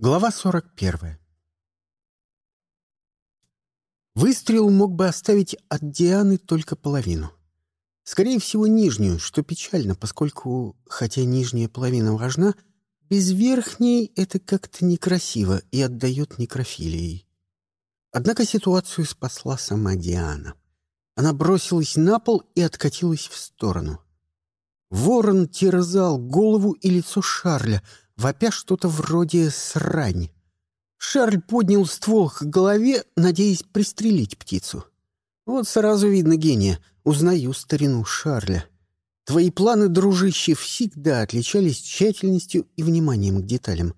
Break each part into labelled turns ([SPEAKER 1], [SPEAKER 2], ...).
[SPEAKER 1] Глава 41. Выстрел мог бы оставить от Дианы только половину. Скорее всего, нижнюю, что печально, поскольку, хотя нижняя половина важна, без верхней это как-то некрасиво и отдает некрофилией. Однако ситуацию спасла сама Диана. Она бросилась на пол и откатилась в сторону. Ворон терзал голову и лицо Шарля — вопя что-то вроде срань. Шарль поднял ствол к голове, надеясь пристрелить птицу. Вот сразу видно гения. Узнаю старину Шарля. Твои планы, дружище, всегда отличались тщательностью и вниманием к деталям.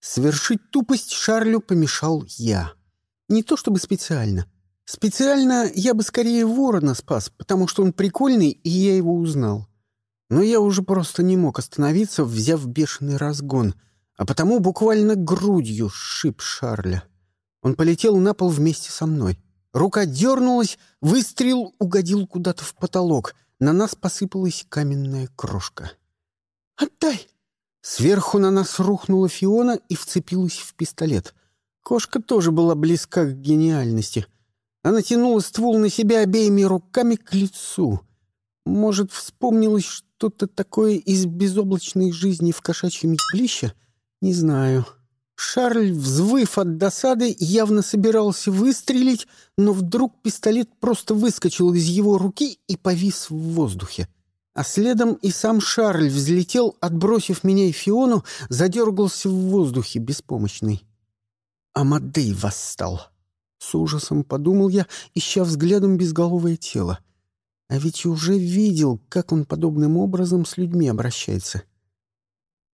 [SPEAKER 1] Совершить тупость Шарлю помешал я. Не то чтобы специально. Специально я бы скорее ворона спас, потому что он прикольный, и я его узнал. Но я уже просто не мог остановиться, взяв бешеный разгон, а потому буквально грудью сшиб Шарля. Он полетел на пол вместе со мной. Рука дернулась, выстрел угодил куда-то в потолок. На нас посыпалась каменная крошка. «Отдай!» Сверху на нас рухнула Фиона и вцепилась в пистолет. Кошка тоже была близка к гениальности. Она тянула ствол на себя обеими руками к лицу. Может, вспомнилось что-то такое из безоблачной жизни в кошачьем ягелище? Не знаю. Шарль, взвыв от досады, явно собирался выстрелить, но вдруг пистолет просто выскочил из его руки и повис в воздухе. А следом и сам Шарль взлетел, отбросив меня и Фиону, задергался в воздухе беспомощный. Амадей восстал. С ужасом подумал я, ища взглядом безголовое тело. А ведь уже видел, как он подобным образом с людьми обращается.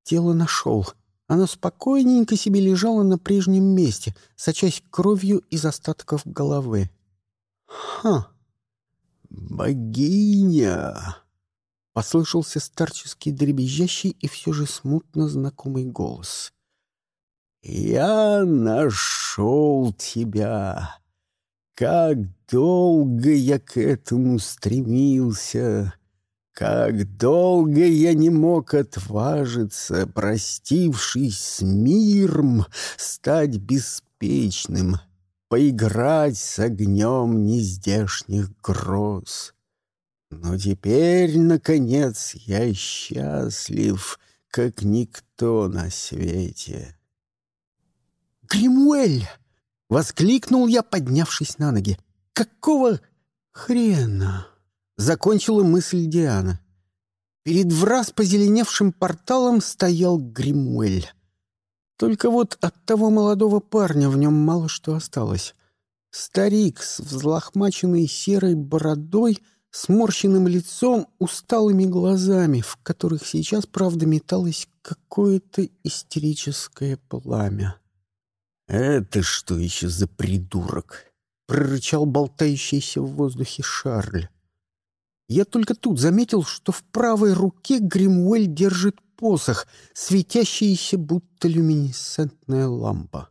[SPEAKER 1] Тело нашел. Оно спокойненько себе лежало на прежнем месте, сочась кровью из остатков головы. «Ха! Богиня!» — послышался старческий дребезжащий и все же смутно знакомый голос. «Я нашел тебя!» Как долго я к этому стремился, Как долго я не мог отважиться, Простившись с миром, стать беспечным, Поиграть с огнем нездешних гроз. Но теперь, наконец, я счастлив, Как никто на свете. «Гримуэль!» Воскликнул я, поднявшись на ноги. «Какого хрена?» Закончила мысль Диана. Перед враз позеленевшим порталом стоял Гримуэль. Только вот от того молодого парня в нем мало что осталось. Старик с взлохмаченной серой бородой, сморщенным лицом, усталыми глазами, в которых сейчас, правда, металось какое-то истерическое пламя. «Это что еще за придурок?» — прорычал болтающийся в воздухе Шарль. Я только тут заметил, что в правой руке Гримуэль держит посох, светящийся, будто люминесцентная лампа.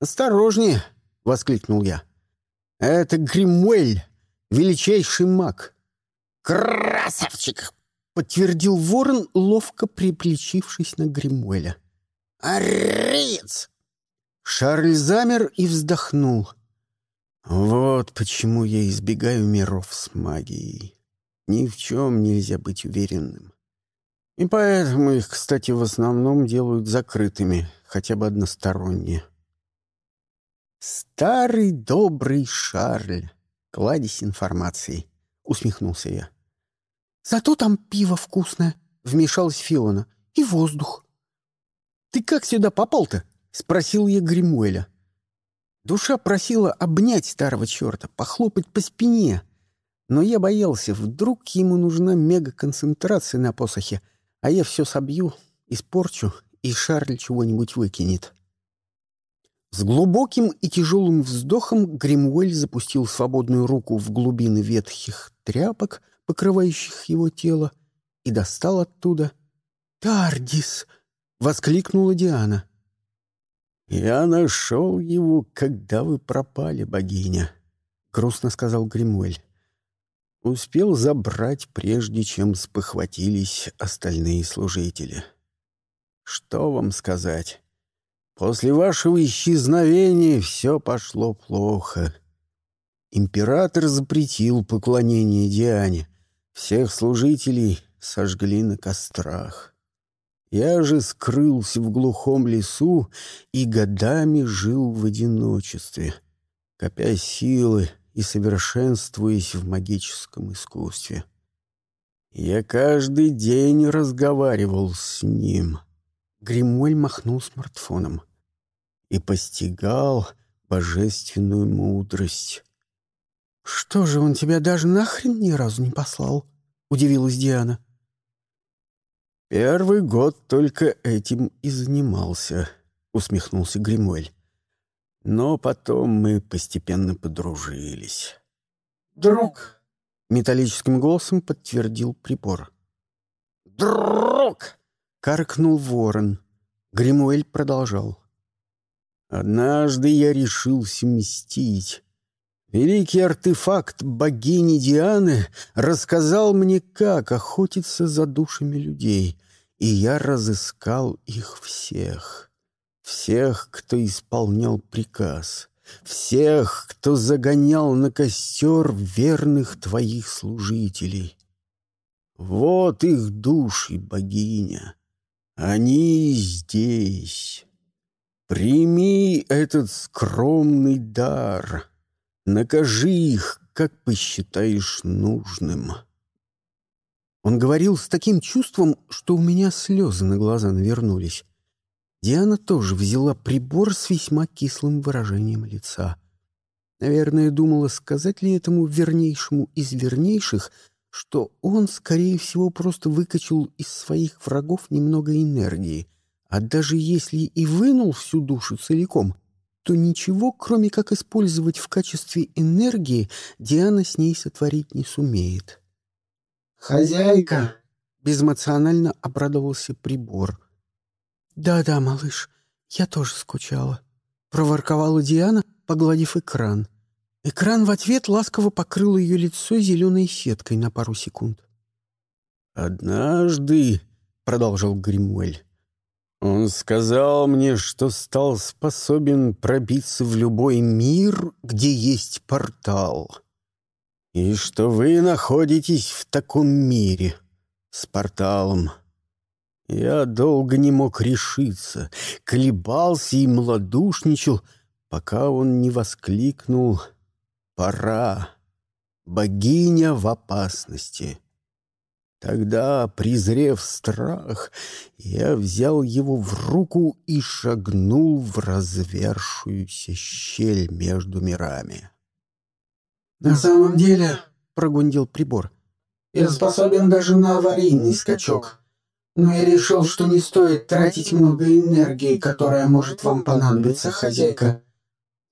[SPEAKER 1] «Осторожнее!» — воскликнул я. «Это Гримуэль, величайший маг!»
[SPEAKER 2] «Красавчик!»
[SPEAKER 1] — подтвердил ворон, ловко приплечившись на Гримуэля.
[SPEAKER 2] «Ариец!»
[SPEAKER 1] Шарль замер и вздохнул. Вот почему я избегаю миров с магией. Ни в чем нельзя быть уверенным. И поэтому их, кстати, в основном делают закрытыми, хотя бы односторонне. «Старый добрый Шарль!» — кладезь информации, — усмехнулся я. «Зато там пиво вкусное!» — вмешалась Фиона. «И воздух!» «Ты как сюда попал-то?» — спросил я Гримуэля. Душа просила обнять старого черта, похлопать по спине. Но я боялся, вдруг ему нужна мегаконцентрация на посохе, а я все собью, испорчу, и Шарль чего-нибудь выкинет. С глубоким и тяжелым вздохом Гримуэль запустил свободную руку в глубины ветхих тряпок, покрывающих его тело, и достал оттуда «Тардис!» — воскликнула Диана. «Я нашел его, когда вы пропали, богиня», — грустно сказал Гримуэль. «Успел забрать, прежде чем спохватились остальные служители. Что вам сказать? После вашего исчезновения все пошло плохо. Император запретил поклонение Диане. Всех служителей сожгли на кострах. Я же скрылся в глухом лесу и годами жил в одиночестве, копя силы и совершенствуясь в магическом искусстве. Я каждый день разговаривал с ним. Гримуэль махнул смартфоном и постигал божественную мудрость. «Что же, он тебя даже нахрен ни разу не послал?» — удивилась Диана. «Первый год только этим и занимался», — усмехнулся Гримуэль. «Но потом мы постепенно подружились».
[SPEAKER 2] «Друг!»
[SPEAKER 1] — металлическим голосом подтвердил прибор.
[SPEAKER 2] «Друг!»
[SPEAKER 1] — каркнул ворон. Гримуэль продолжал. «Однажды я решился мстить». Великий артефакт богини Дианы рассказал мне, как охотиться за душами людей, и я разыскал их всех. Всех, кто исполнял приказ, всех, кто загонял на костер верных твоих служителей. Вот их души, богиня. Они здесь. Прими этот скромный дар. Накажи их, как посчитаешь нужным. Он говорил с таким чувством, что у меня слезы на глаза навернулись. Диана тоже взяла прибор с весьма кислым выражением лица. Наверное, думала, сказать ли этому вернейшему из вернейших, что он, скорее всего, просто выкачал из своих врагов немного энергии, а даже если и вынул всю душу целиком — то ничего, кроме как использовать в качестве энергии, Диана с ней сотворить не сумеет.
[SPEAKER 2] «Хозяйка!»
[SPEAKER 1] — безэмоционально обрадовался прибор. «Да-да, малыш, я тоже скучала», — проворковала Диана, погладив экран. Экран в ответ ласково покрыл ее лицо зеленой сеткой на пару секунд. «Однажды», — продолжил Гримуэль, он сказал мне, что стал способен пробиться в любой мир, где есть портал. И что вы находитесь в таком мире с порталом. Я долго не мог решиться, колебался и малодушничал, пока он не воскликнул «Пора! Богиня в опасности!» Тогда, презрев страх, я взял его в руку и шагнул в развершуюся щель между мирами.
[SPEAKER 2] «На самом деле», —
[SPEAKER 1] прогундил прибор, —
[SPEAKER 2] «я способен даже на аварийный скачок. Но я решил, что не стоит тратить много энергии, которая может вам понадобиться, хозяйка.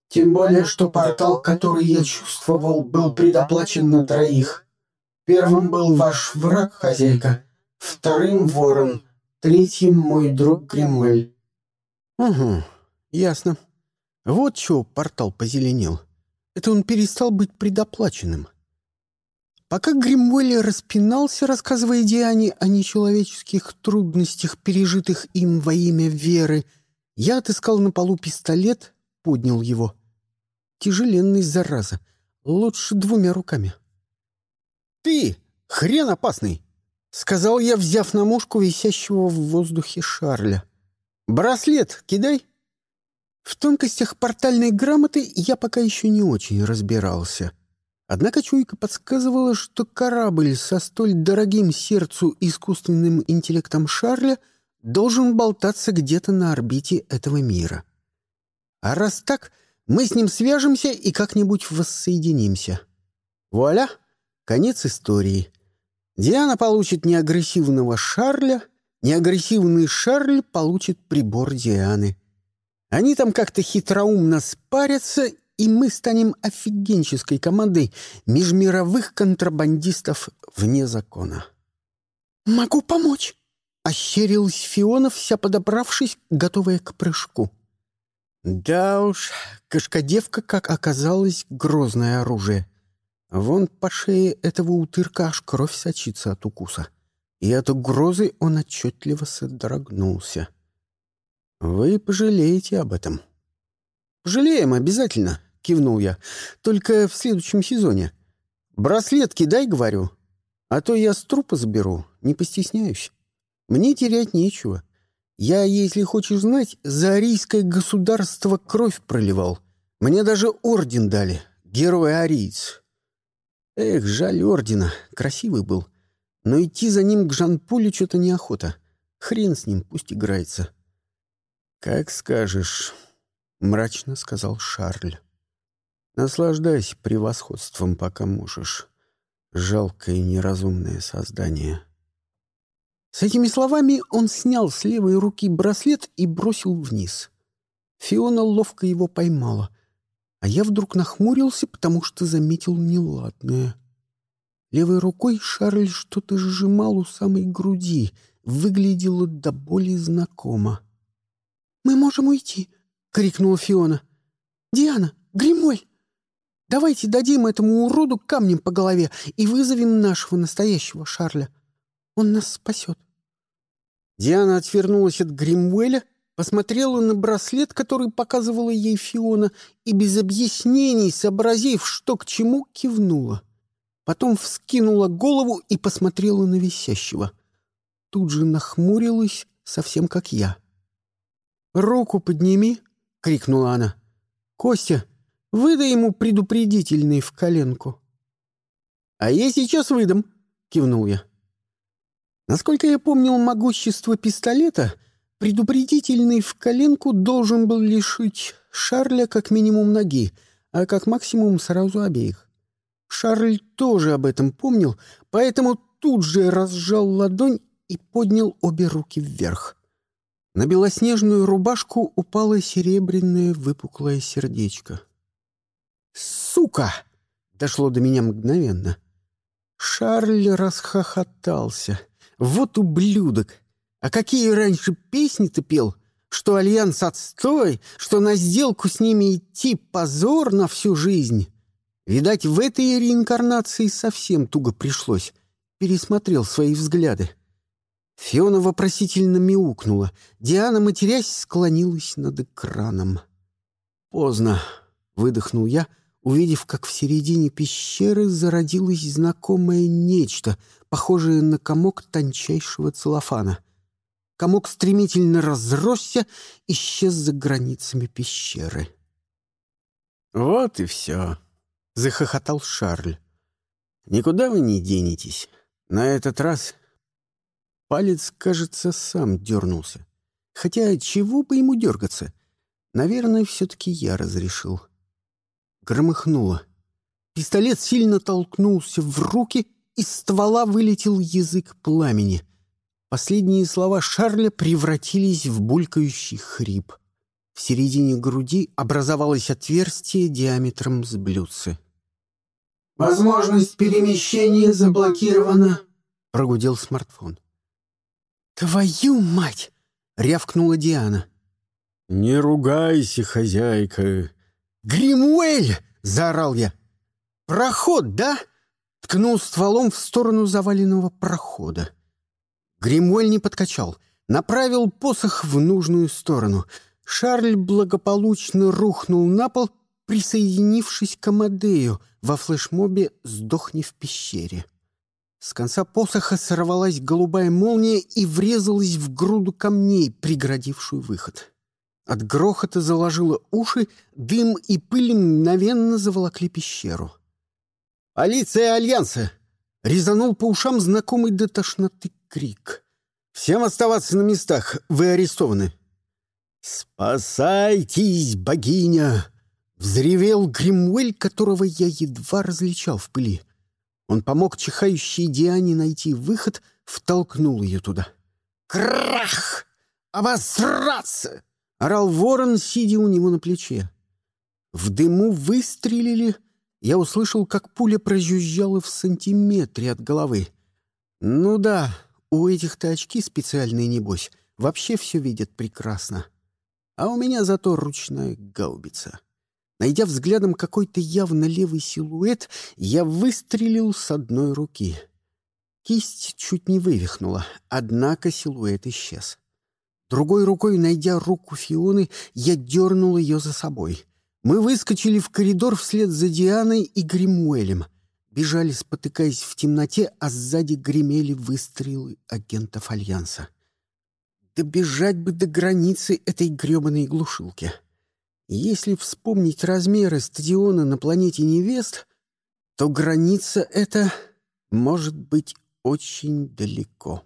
[SPEAKER 2] Тем более, что портал, который я чувствовал, был предоплачен на троих». Первым был ваш враг, хозяйка, вторым — ворон, третьим — мой друг Гримуэль».
[SPEAKER 1] «Угу, ясно. Вот чего портал позеленел. Это он перестал быть предоплаченным». Пока Гримуэль распинался, рассказывая Диане о нечеловеческих трудностях, пережитых им во имя веры, я отыскал на полу пистолет, поднял его. Тяжеленный, зараза. Лучше двумя руками. «Ты, хрен опасный!» — сказал я, взяв на мушку висящего в воздухе Шарля. «Браслет кидай!» В тонкостях портальной грамоты я пока еще не очень разбирался. Однако чуйка подсказывала, что корабль со столь дорогим сердцу искусственным интеллектом Шарля должен болтаться где-то на орбите этого мира. А раз так, мы с ним свяжемся и как-нибудь воссоединимся. Вуаля! Конец истории. Диана получит неагрессивного Шарля, неагрессивный Шарль получит прибор Дианы. Они там как-то хитроумно спарятся, и мы станем офигенческой командой межмировых контрабандистов вне закона. «Могу помочь!» — ощерилась Фиона, вся подобравшись, готовая к прыжку. Да уж, кошкодевка, как оказалось, грозное оружие. Вон по шее этого утырка аж кровь сочится от укуса. И от угрозы он отчетливо содрогнулся. Вы пожалеете об этом. Пожалеем обязательно, кивнул я. Только в следующем сезоне. Браслет кидай, говорю. А то я с трупа заберу, не постесняюсь. Мне терять нечего. Я, если хочешь знать, за арийское государство кровь проливал. Мне даже орден дали. Герой ариец. Эх, жаль ордена. Красивый был. Но идти за ним к Жан-Полю что-то неохота. Хрен с ним, пусть играется. «Как скажешь», — мрачно сказал Шарль. «Наслаждайся превосходством, пока можешь. Жалкое неразумное создание». С этими словами он снял с левой руки браслет и бросил вниз. Фиона ловко его поймала, а я вдруг нахмурился, потому что заметил неладное. Левой рукой Шарль что-то сжимал у самой груди, выглядело до боли знакомо. «Мы можем уйти!» — крикнула Фиона. «Диана! Гримоль! Давайте дадим этому уроду камнем по голове и вызовем нашего настоящего Шарля. Он нас спасет!» Диана отвернулась от Гримуэля, посмотрела на браслет, который показывала ей Фиона, и без объяснений, сообразив, что к чему, кивнула. Потом вскинула голову и посмотрела на висящего. Тут же нахмурилась, совсем как я. «Руку подними!» — крикнула она. «Костя, выдай ему предупредительный в коленку». «А я сейчас выдам!» — кивнул я. Насколько я помнил могущество пистолета, предупредительный в коленку должен был лишить Шарля как минимум ноги, а как максимум сразу обеих. Шарль тоже об этом помнил, поэтому тут же разжал ладонь и поднял обе руки вверх. На белоснежную рубашку упало серебряное выпуклое сердечко. «Сука!» — дошло до меня мгновенно. Шарль расхохотался — вот ублюдок! А какие раньше песни-то пел? Что альянс отстой, что на сделку с ними идти позор на всю жизнь. Видать, в этой реинкарнации совсем туго пришлось. Пересмотрел свои взгляды. Фиона вопросительно мяукнула. Диана, матерясь, склонилась над экраном. «Поздно», — выдохнул я, увидев, как в середине пещеры зародилось знакомое нечто, похожее на комок тончайшего целлофана. Комок стремительно разросся, исчез за границами пещеры. «Вот и все», — захохотал Шарль. «Никуда вы не денетесь. На этот раз...» Палец, кажется, сам дернулся. Хотя чего бы ему дергаться? Наверное, все-таки я разрешил. Громыхнуло. Пистолет сильно толкнулся в руки, из ствола вылетел язык пламени. Последние слова Шарля превратились в булькающий хрип. В середине груди образовалось отверстие диаметром с блюдце.
[SPEAKER 2] «Возможность перемещения заблокирована», — прогудел смартфон.
[SPEAKER 1] «Твою мать!» — рявкнула Диана.
[SPEAKER 3] «Не ругайся, хозяйка!»
[SPEAKER 1] «Гримуэль!» — заорал я. «Проход, да?» — ткнул стволом в сторону заваленного прохода. Гримуэль не подкачал, направил посох в нужную сторону. Шарль благополучно рухнул на пол, присоединившись к Амадею во флешмобе «Сдохни в пещере». С конца посоха сорвалась голубая молния и врезалась в груду камней, преградившую выход. От грохота заложило уши, дым и пыль мгновенно заволокли пещеру. «Полиция Альянса!» — резанул по ушам знакомый до тошноты крик. «Всем оставаться на местах, вы арестованы!» «Спасайтесь, богиня!» — взревел Гримуэль, которого я едва различал в пыли. Он помог чихающей Диане найти выход, втолкнул ее туда. «Крах! Обосраться!» — орал ворон, сидя у него на плече. В дыму выстрелили. Я услышал, как пуля прожужжала в сантиметре от головы. Ну да, у этих-то очки специальные, небось. Вообще все видят прекрасно. А у меня зато ручная гаубица. Найдя взглядом какой-то явно левый силуэт, я выстрелил с одной руки. Кисть чуть не вывихнула, однако силуэт исчез. Другой рукой, найдя руку Фионы, я дернул ее за собой. Мы выскочили в коридор вслед за Дианой и Гримуэлем. Бежали, спотыкаясь в темноте, а сзади гремели выстрелы агентов Альянса. Добежать бы до границы этой гребаной глушилки. Если вспомнить размеры стадиона на планете Невест, то граница эта может быть очень далеко.